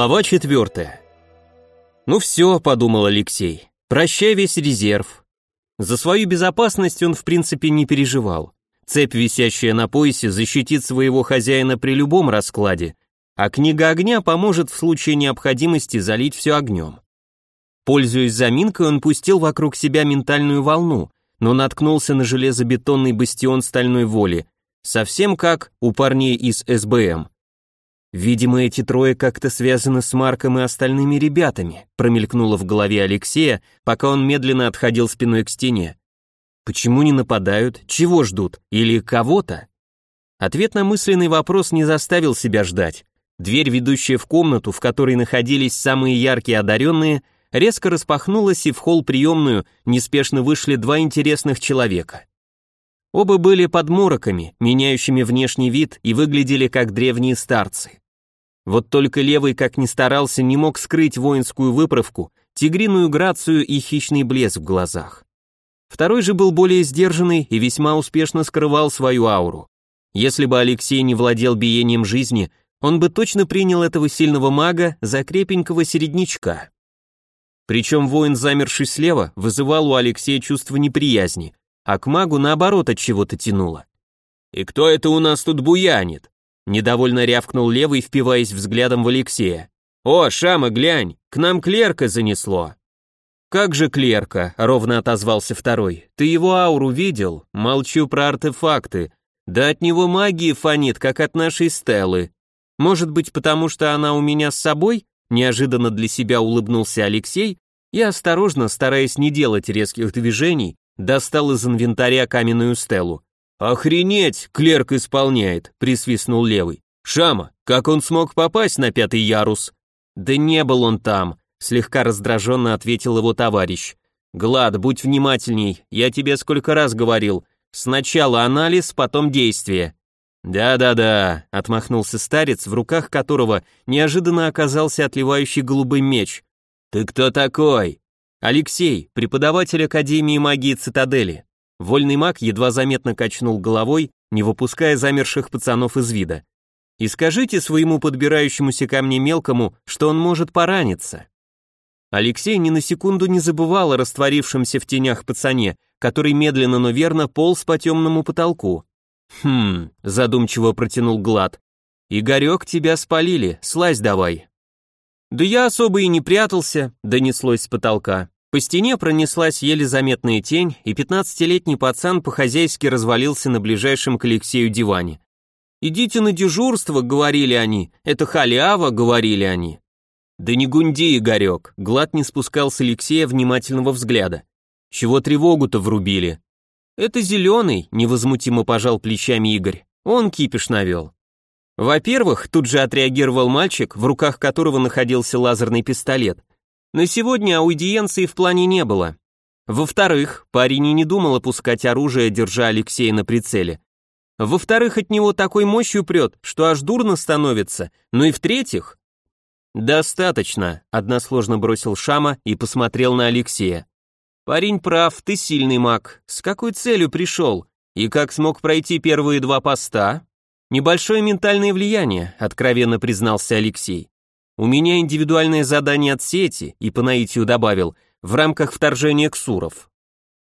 Глава четвертая. «Ну все», — подумал Алексей, — «прощай весь резерв». За свою безопасность он в принципе не переживал. Цепь, висящая на поясе, защитит своего хозяина при любом раскладе, а книга огня поможет в случае необходимости залить все огнем. Пользуясь заминкой, он пустил вокруг себя ментальную волну, но наткнулся на железобетонный бастион стальной воли, совсем как у парней из СБМ. Видимо, эти трое как-то связаны с Марком и остальными ребятами, промелькнуло в голове Алексея, пока он медленно отходил спиной к стене. Почему не нападают? Чего ждут? Или кого-то? Ответ на мысленный вопрос не заставил себя ждать. Дверь, ведущая в комнату, в которой находились самые яркие одаренные, резко распахнулась, и в холл-приемную неспешно вышли два интересных человека. Оба были подмороками, меняющими внешний вид и выглядели как древние старцы. Вот только левый, как ни старался, не мог скрыть воинскую выправку, тигриную грацию и хищный блеск в глазах. Второй же был более сдержанный и весьма успешно скрывал свою ауру. Если бы Алексей не владел биением жизни, он бы точно принял этого сильного мага за крепенького середнячка. Причем воин, замерший слева, вызывал у Алексея чувство неприязни, а к магу наоборот от чего-то тянуло. «И кто это у нас тут буянит?» Недовольно рявкнул левый, впиваясь взглядом в Алексея. «О, Шама, глянь, к нам клерка занесло». «Как же клерка?» — ровно отозвался второй. «Ты его ауру видел? Молчу про артефакты. Да от него магии фонит, как от нашей Стеллы. Может быть, потому что она у меня с собой?» Неожиданно для себя улыбнулся Алексей и осторожно, стараясь не делать резких движений, достал из инвентаря каменную стелу. «Охренеть, клерк исполняет», — присвистнул левый. «Шама, как он смог попасть на пятый ярус?» «Да не был он там», — слегка раздраженно ответил его товарищ. «Глад, будь внимательней, я тебе сколько раз говорил. Сначала анализ, потом действие». «Да-да-да», — отмахнулся старец, в руках которого неожиданно оказался отливающий голубый меч. «Ты кто такой?» «Алексей, преподаватель Академии магии Цитадели», Вольный маг едва заметно качнул головой, не выпуская замерших пацанов из вида. «И скажите своему подбирающемуся ко мне мелкому, что он может пораниться». Алексей ни на секунду не забывал о растворившемся в тенях пацане, который медленно, но верно полз по темному потолку. «Хм», — задумчиво протянул Глад. «Игорек, тебя спалили, слазь давай». «Да я особо и не прятался», — донеслось с потолка. По стене пронеслась еле заметная тень, и пятнадцатилетний пацан по-хозяйски развалился на ближайшем к Алексею диване. «Идите на дежурство», — говорили они, — «это халява», — говорили они. «Да не гунди, Игорек», — Глад не спускал с Алексея внимательного взгляда. «Чего тревогу-то врубили?» «Это зеленый», — невозмутимо пожал плечами Игорь. «Он кипиш навел». Во-первых, тут же отреагировал мальчик, в руках которого находился лазерный пистолет. На сегодня аудиенции в плане не было. Во-вторых, парень и не думал опускать оружие, держа Алексея на прицеле. Во-вторых, от него такой мощью прет, что аж дурно становится. Ну и в-третьих... «Достаточно», — односложно бросил Шама и посмотрел на Алексея. «Парень прав, ты сильный маг. С какой целью пришел? И как смог пройти первые два поста?» «Небольшое ментальное влияние», — откровенно признался Алексей. У меня индивидуальное задание от сети, и по наитию добавил, в рамках вторжения ксуров.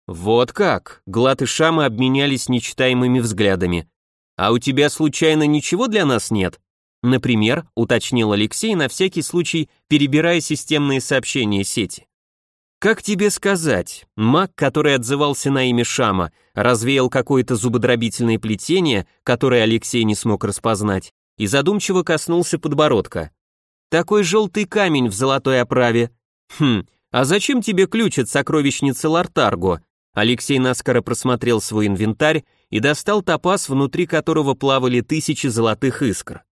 Вот как, Глад и Шама обменялись нечитаемыми взглядами. А у тебя случайно ничего для нас нет? Например, уточнил Алексей на всякий случай, перебирая системные сообщения сети. Как тебе сказать, маг, который отзывался на имя Шама, развеял какое-то зубодробительное плетение, которое Алексей не смог распознать, и задумчиво коснулся подбородка. Такой желтый камень в золотой оправе. Хм, а зачем тебе ключ от сокровищницы Лартарго? Алексей наскоро просмотрел свой инвентарь и достал топаз, внутри которого плавали тысячи золотых искр.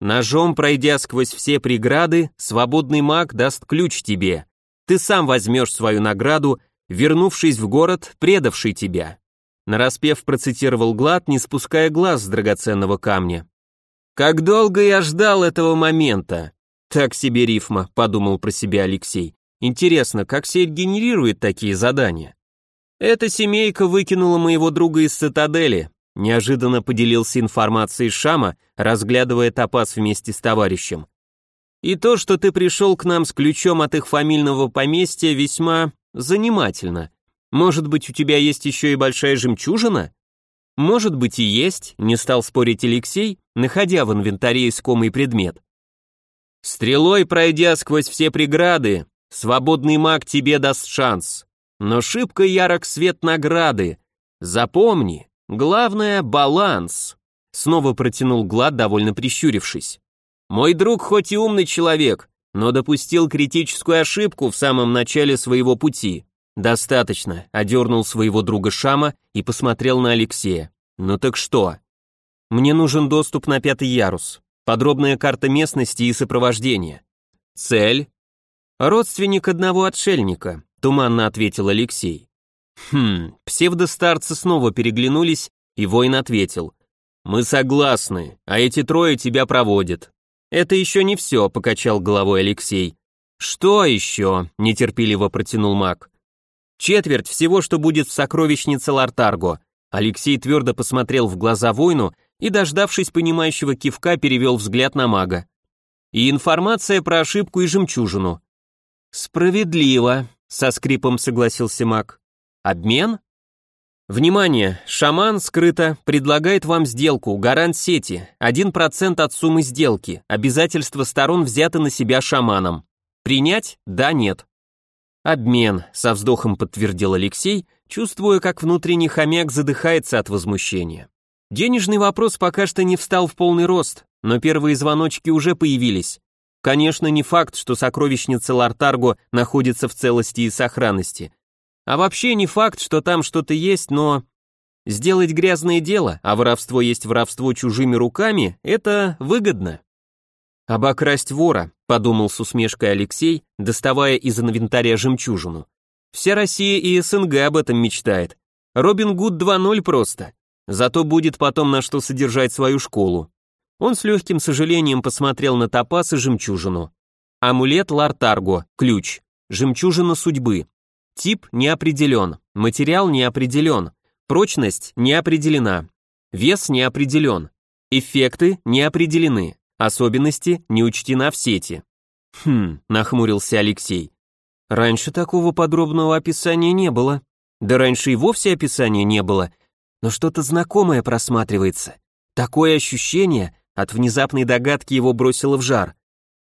Ножом пройдя сквозь все преграды, свободный маг даст ключ тебе. Ты сам возьмешь свою награду, вернувшись в город, предавший тебя. Нараспев процитировал Глад, не спуская глаз с драгоценного камня. «Как долго я ждал этого момента! Так себе рифма, подумал про себя Алексей. Интересно, как сеть генерирует такие задания? Эта семейка выкинула моего друга из цитадели. Неожиданно поделился информацией Шама, разглядывая топаз вместе с товарищем. И то, что ты пришел к нам с ключом от их фамильного поместья, весьма занимательно. Может быть, у тебя есть еще и большая жемчужина? Может быть и есть, не стал спорить Алексей, находя в инвентаре искомый предмет. Стрелой пройдя сквозь все преграды, свободный маг тебе даст шанс. Но шибко ярок свет награды. Запомни, главное — баланс. Снова протянул Глад, довольно прищурившись. Мой друг хоть и умный человек, но допустил критическую ошибку в самом начале своего пути. Достаточно, одернул своего друга Шама и посмотрел на Алексея. Ну так что? Мне нужен доступ на пятый ярус. Подробная карта местности и сопровождение. Цель? Родственник одного отшельника, туманно ответил Алексей. Хм, псевдостарцы снова переглянулись, и воин ответил. Мы согласны, а эти трое тебя проводят. Это еще не все, покачал головой Алексей. Что еще? нетерпеливо протянул маг. Четверть всего, что будет в сокровищнице Лартарго. Алексей твердо посмотрел в глаза воину и, дождавшись понимающего кивка, перевел взгляд на мага. И информация про ошибку и жемчужину. Справедливо, со скрипом согласился маг. Обмен? Внимание, шаман скрыто предлагает вам сделку, гарант сети, 1% от суммы сделки, обязательства сторон взяты на себя шаманом. Принять? Да, нет. Обмен, со вздохом подтвердил Алексей, чувствуя, как внутренний хомяк задыхается от возмущения. Денежный вопрос пока что не встал в полный рост, но первые звоночки уже появились. Конечно, не факт, что сокровищница Лартарго находится в целости и сохранности, а вообще не факт, что там что-то есть, но... Сделать грязное дело, а воровство есть воровство чужими руками, это выгодно. «Обокрасть вора», — подумал с усмешкой Алексей, доставая из инвентаря жемчужину. «Вся Россия и СНГ об этом мечтает. Робин Гуд 2.0 просто. Зато будет потом на что содержать свою школу». Он с легким сожалением посмотрел на топаз и жемчужину. Амулет Лартарго, ключ, жемчужина судьбы, Тип не определен, материал не определен, прочность не определена, вес не определен, эффекты не определены, особенности не учтена в сети. Хм, нахмурился Алексей. Раньше такого подробного описания не было. Да раньше и вовсе описания не было, но что-то знакомое просматривается. Такое ощущение, от внезапной догадки его бросило в жар,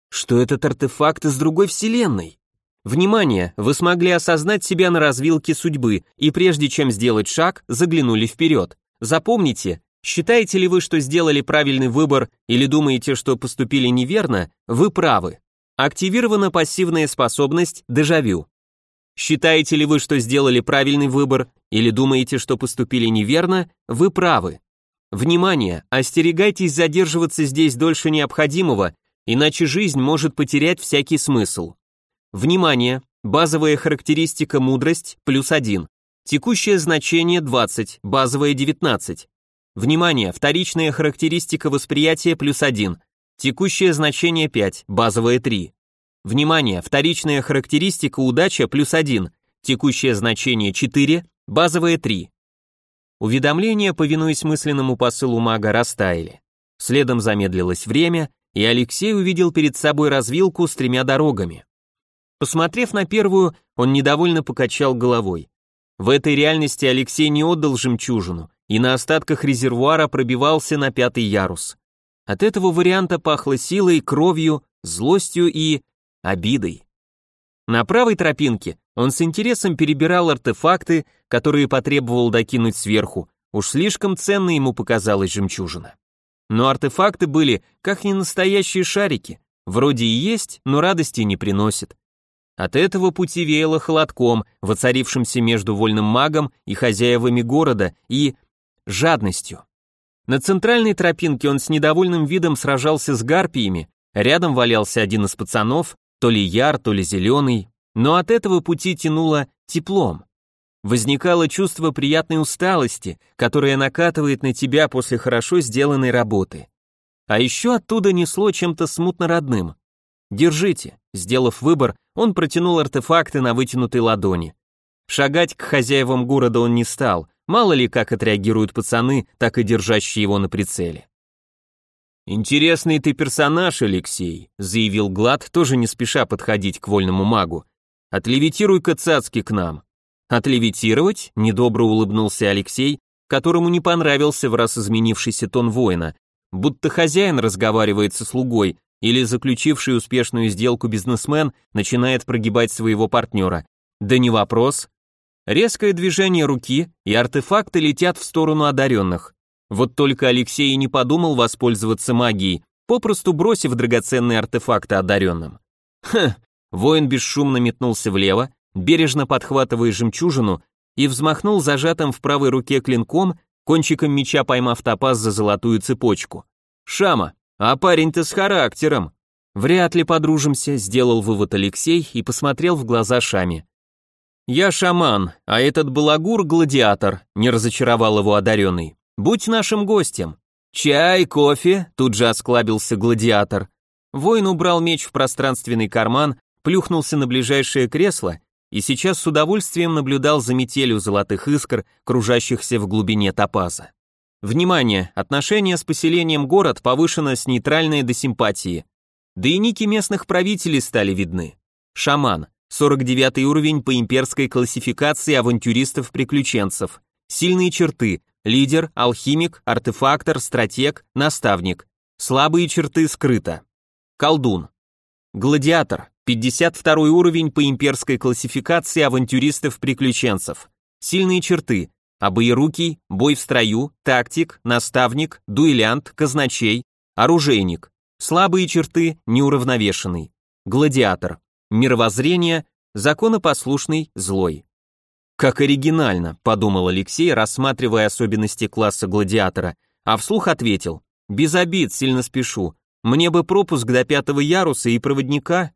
что этот артефакт из другой вселенной. Внимание, вы смогли осознать себя на развилке судьбы и прежде чем сделать шаг, заглянули вперед. Запомните, считаете ли вы, что сделали правильный выбор или думаете, что поступили неверно, вы правы. Активирована пассивная способность «Дежавю». Считаете ли вы, что сделали правильный выбор или думаете, что поступили неверно, вы правы. Внимание, остерегайтесь задерживаться здесь дольше необходимого, иначе жизнь может потерять всякий смысл. Внимание! Базовая характеристика мудрость плюс 1. Текущее значение 20, базовое 19. Внимание! Вторичная характеристика восприятия плюс 1. Текущее значение 5, базовое 3. Внимание! Вторичная характеристика удача плюс 1. Текущее значение 4, базовое 3. Уведомления, повинуясь мысленному посылу мага, растаяли. Следом замедлилось время, и Алексей увидел перед собой развилку с тремя дорогами. Посмотрев на первую, он недовольно покачал головой. В этой реальности Алексей не отдал жемчужину и на остатках резервуара пробивался на пятый ярус. От этого варианта пахло силой, кровью, злостью и обидой. На правой тропинке он с интересом перебирал артефакты, которые потребовал докинуть сверху, уж слишком ценной ему показалась жемчужина. Но артефакты были как не настоящие шарики, вроде и есть, но радости не приносят. От этого пути веяло холодком, воцарившимся между вольным магом и хозяевами города, и жадностью. На центральной тропинке он с недовольным видом сражался с гарпиями, рядом валялся один из пацанов, то ли яр, то ли зеленый, но от этого пути тянуло теплом. Возникало чувство приятной усталости, которое накатывает на тебя после хорошо сделанной работы. А еще оттуда несло чем-то смутно родным. Держите. Сделав выбор, он протянул артефакты на вытянутой ладони. Шагать к хозяевам города он не стал, мало ли как отреагируют пацаны, так и держащие его на прицеле. «Интересный ты персонаж, Алексей», — заявил Глад, тоже не спеша подходить к вольному магу. «Отлевитируй-ка цацки к нам». «Отлевитировать?» — недобро улыбнулся Алексей, которому не понравился в раз изменившийся тон воина, будто хозяин разговаривает со слугой или заключивший успешную сделку бизнесмен начинает прогибать своего партнера. Да не вопрос. Резкое движение руки, и артефакты летят в сторону одаренных. Вот только Алексей не подумал воспользоваться магией, попросту бросив драгоценные артефакты одаренным. Хм, воин бесшумно метнулся влево, бережно подхватывая жемчужину, и взмахнул зажатым в правой руке клинком, кончиком меча поймав топаз за золотую цепочку. «Шама, а парень-то с характером!» «Вряд ли подружимся», — сделал вывод Алексей и посмотрел в глаза Шаме. «Я шаман, а этот балагур — гладиатор», — не разочаровал его одаренный. Будь нашим гостем. Чай, кофе, тут же осклабился гладиатор. Воин убрал меч в пространственный карман, плюхнулся на ближайшее кресло и сейчас с удовольствием наблюдал за метелью золотых искр, кружащихся в глубине топаза. Внимание, отношение с поселением город повышено с нейтральной до симпатии. Да и ники местных правителей стали видны. Шаман, 49 уровень по имперской классификации авантюристов-приключенцев. Сильные черты, Лидер, алхимик, артефактор, стратег, наставник. Слабые черты скрыто. Колдун. Гладиатор. 52 уровень по имперской классификации авантюристов-приключенцев. Сильные черты. Обоерукий, бой в строю, тактик, наставник, дуэлянт, казначей, оружейник. Слабые черты, неуравновешенный. Гладиатор. Мировоззрение, законопослушный, злой. Как оригинально, подумал Алексей, рассматривая особенности класса гладиатора, а вслух ответил: без обид, сильно спешу. Мне бы пропуск до пятого яруса и проводника.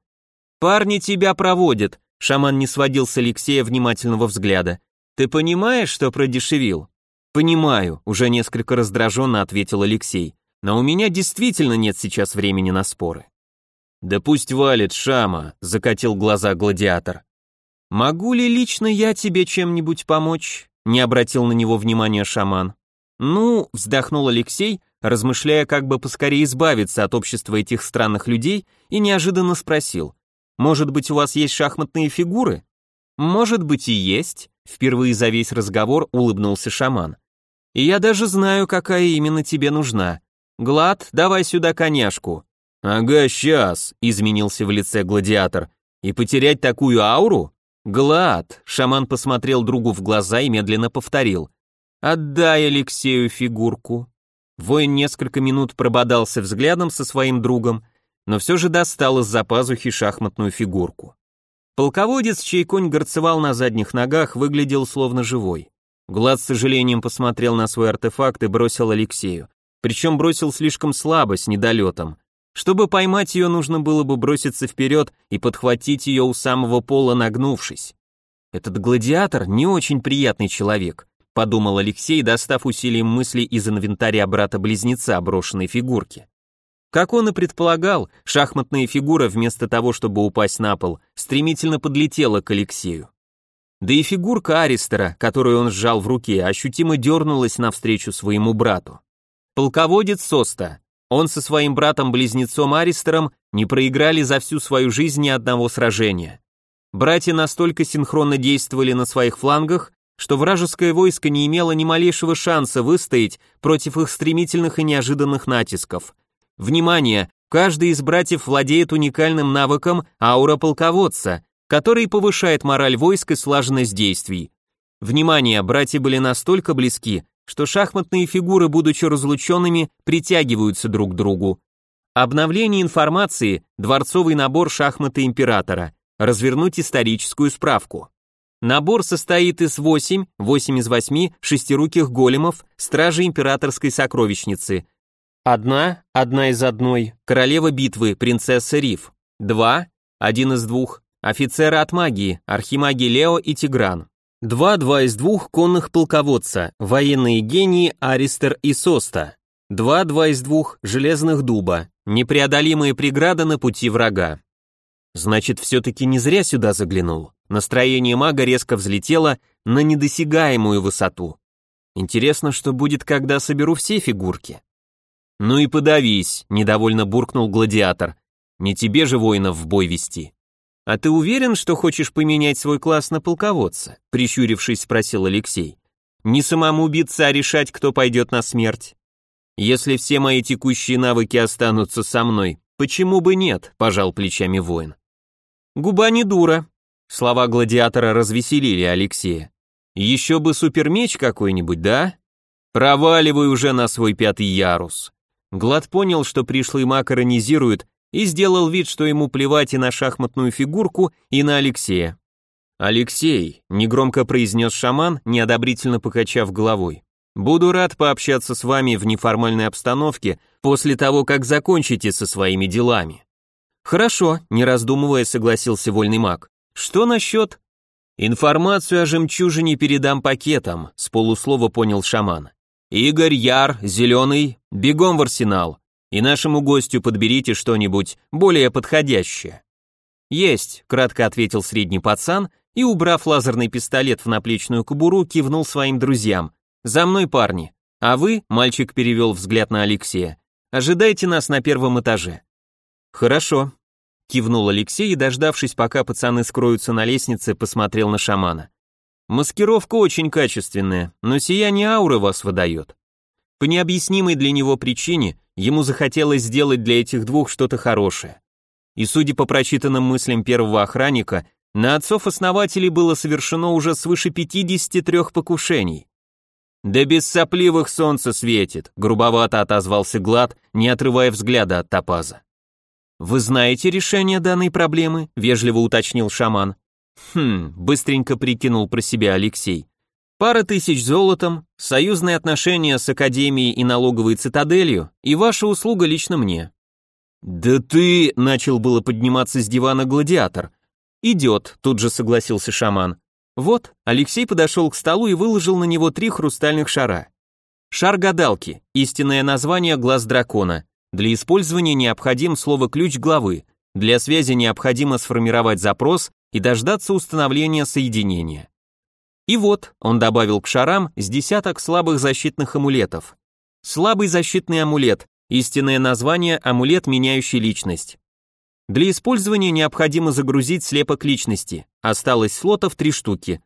Парни тебя проводят. Шаман не сводил с Алексея внимательного взгляда. Ты понимаешь, что продешевил? Понимаю, уже несколько раздраженно ответил Алексей. Но у меня действительно нет сейчас времени на споры. Да пусть валит Шама, закатил глаза гладиатор. «Могу ли лично я тебе чем-нибудь помочь?» не обратил на него внимания шаман. «Ну», вздохнул Алексей, размышляя, как бы поскорее избавиться от общества этих странных людей, и неожиданно спросил, «Может быть, у вас есть шахматные фигуры?» «Может быть и есть», впервые за весь разговор улыбнулся шаман. «И я даже знаю, какая именно тебе нужна. Глад, давай сюда коняшку». «Ага, сейчас», изменился в лице гладиатор. «И потерять такую ауру? «Глад!» — шаман посмотрел другу в глаза и медленно повторил. «Отдай Алексею фигурку». Воин несколько минут прободался взглядом со своим другом, но все же достал из-за пазухи шахматную фигурку. Полководец, чей конь горцевал на задних ногах, выглядел словно живой. Глад с сожалением посмотрел на свой артефакт и бросил Алексею. Причем бросил слишком слабо, с недолетом. Чтобы поймать ее, нужно было бы броситься вперед и подхватить ее у самого пола, нагнувшись. Этот гладиатор не очень приятный человек, подумал Алексей, достав усилием мысли из инвентаря брата-близнеца брошенной фигурки. Как он и предполагал, шахматная фигура вместо того, чтобы упасть на пол, стремительно подлетела к Алексею. Да и фигурка Аристера, которую он сжал в руке, ощутимо дернулась навстречу своему брату. Полководец Соста, он со своим братом-близнецом Аристером не проиграли за всю свою жизнь ни одного сражения. Братья настолько синхронно действовали на своих флангах, что вражеское войско не имело ни малейшего шанса выстоять против их стремительных и неожиданных натисков. Внимание! Каждый из братьев владеет уникальным навыком аура полководца, который повышает мораль войск и слаженность действий. Внимание, братья были настолько близки, что шахматные фигуры, будучи разлученными, притягиваются друг к другу. Обновление информации, дворцовый набор шахматы императора, развернуть историческую справку. Набор состоит из 8, 8 из 8 шестируких големов, стражи императорской сокровищницы. Одна, одна из одной, королева битвы, принцесса Риф. Два, один из двух, офицеры от магии, архимаги Лео и Тигран. Два-два из двух конных полководца, военные гении Аристер и Соста. Два-два из двух железных дуба, непреодолимые преграды на пути врага. Значит, все-таки не зря сюда заглянул. Настроение мага резко взлетело на недосягаемую высоту. Интересно, что будет, когда соберу все фигурки. «Ну и подавись», — недовольно буркнул гладиатор. «Не тебе же воинов в бой вести». «А ты уверен, что хочешь поменять свой класс на полководца?» — прищурившись, спросил Алексей. «Не самому биться, а решать, кто пойдет на смерть?» «Если все мои текущие навыки останутся со мной, почему бы нет?» — пожал плечами воин. «Губа не дура». Слова гладиатора развеселили Алексея. «Еще бы супермеч какой-нибудь, да?» «Проваливай уже на свой пятый ярус». Глад понял, что пришлый маг иронизирует, и сделал вид, что ему плевать и на шахматную фигурку, и на Алексея. «Алексей», — негромко произнес шаман, неодобрительно покачав головой, «буду рад пообщаться с вами в неформальной обстановке после того, как закончите со своими делами». «Хорошо», — не раздумывая согласился вольный маг. «Что насчет...» «Информацию о жемчужине передам пакетом», — с полуслова понял шаман. «Игорь, Яр, Зеленый, бегом в арсенал, и нашему гостю подберите что-нибудь более подходящее». «Есть», — кратко ответил средний пацан и, убрав лазерный пистолет в наплечную кобуру, кивнул своим друзьям. «За мной, парни. А вы», — мальчик перевел взгляд на Алексея, — «ожидайте нас на первом этаже». «Хорошо», — кивнул Алексей и, дождавшись, пока пацаны скроются на лестнице, посмотрел на шамана. Маскировка очень качественная, но сияние ауры вас выдает. По необъяснимой для него причине ему захотелось сделать для этих двух что-то хорошее. И судя по прочитанным мыслям первого охранника, на отцов-основателей было совершено уже свыше 53 покушений. «Да без сопливых солнце светит», — грубовато отозвался Глад, не отрывая взгляда от топаза. «Вы знаете решение данной проблемы?» — вежливо уточнил шаман. Хм, быстренько прикинул про себя Алексей. Пара тысяч золотом, союзные отношения с Академией и налоговой цитаделью и ваша услуга лично мне. Да ты, начал было подниматься с дивана гладиатор. Идет, тут же согласился шаман. Вот, Алексей подошел к столу и выложил на него три хрустальных шара. Шар гадалки, истинное название глаз дракона. Для использования необходим слово-ключ главы. Для связи необходимо сформировать запрос и дождаться установления соединения. И вот, он добавил к шарам с десяток слабых защитных амулетов. Слабый защитный амулет, истинное название амулет, меняющий личность. Для использования необходимо загрузить слепок личности, осталось слотов три штуки.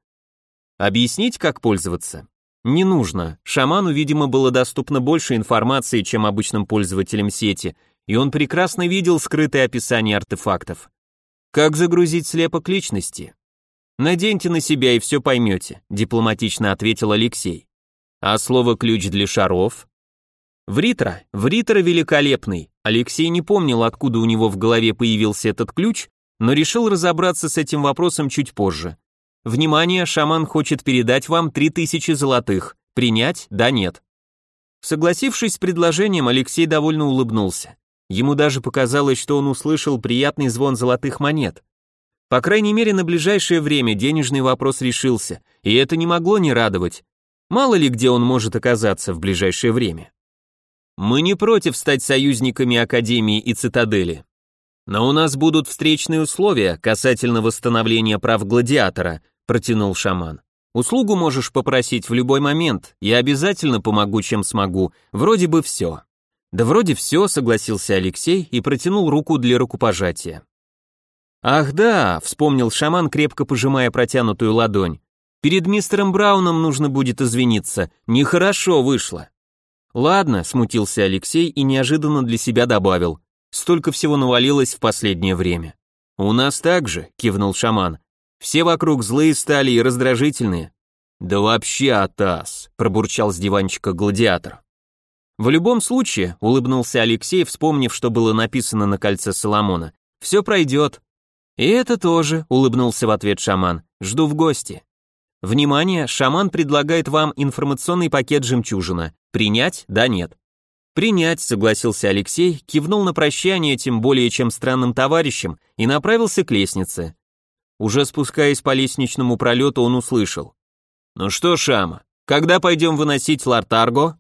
Объяснить, как пользоваться? Не нужно, шаману, видимо, было доступно больше информации, чем обычным пользователям сети, и он прекрасно видел скрытое описание артефактов. Как загрузить слепок личности? Наденьте на себя и все поймете, дипломатично ответил Алексей. А слово ключ для шаров? Вритра, Вритра великолепный. Алексей не помнил, откуда у него в голове появился этот ключ, но решил разобраться с этим вопросом чуть позже. Внимание, шаман хочет передать вам 3000 золотых. Принять? Да, нет. Согласившись с предложением, Алексей довольно улыбнулся. Ему даже показалось, что он услышал приятный звон золотых монет. По крайней мере, на ближайшее время денежный вопрос решился, и это не могло не радовать. Мало ли где он может оказаться в ближайшее время. Мы не против стать союзниками Академии и Цитадели. Но у нас будут встречные условия касательно восстановления прав гладиатора, протянул шаман. Услугу можешь попросить в любой момент, я обязательно помогу, чем смогу, вроде бы все. Да вроде все, согласился Алексей и протянул руку для рукопожатия. Ах да, вспомнил шаман, крепко пожимая протянутую ладонь. Перед мистером Брауном нужно будет извиниться, нехорошо вышло. Ладно, смутился Алексей и неожиданно для себя добавил. Столько всего навалилось в последнее время. У нас так же, кивнул шаман. Все вокруг злые стали и раздражительные. Да вообще атас, пробурчал с диванчика гладиатор. В любом случае, улыбнулся Алексей, вспомнив, что было написано на кольце Соломона. Все пройдет. И это тоже, улыбнулся в ответ шаман. Жду в гости. Внимание, шаман предлагает вам информационный пакет жемчужина. Принять? Да, нет. Принять, согласился Алексей, кивнул на прощание тем более чем странным товарищем и направился к лестнице. Уже спускаясь по лестничному пролету, он услышал. «Ну что, Шама, когда пойдем выносить Лартарго?»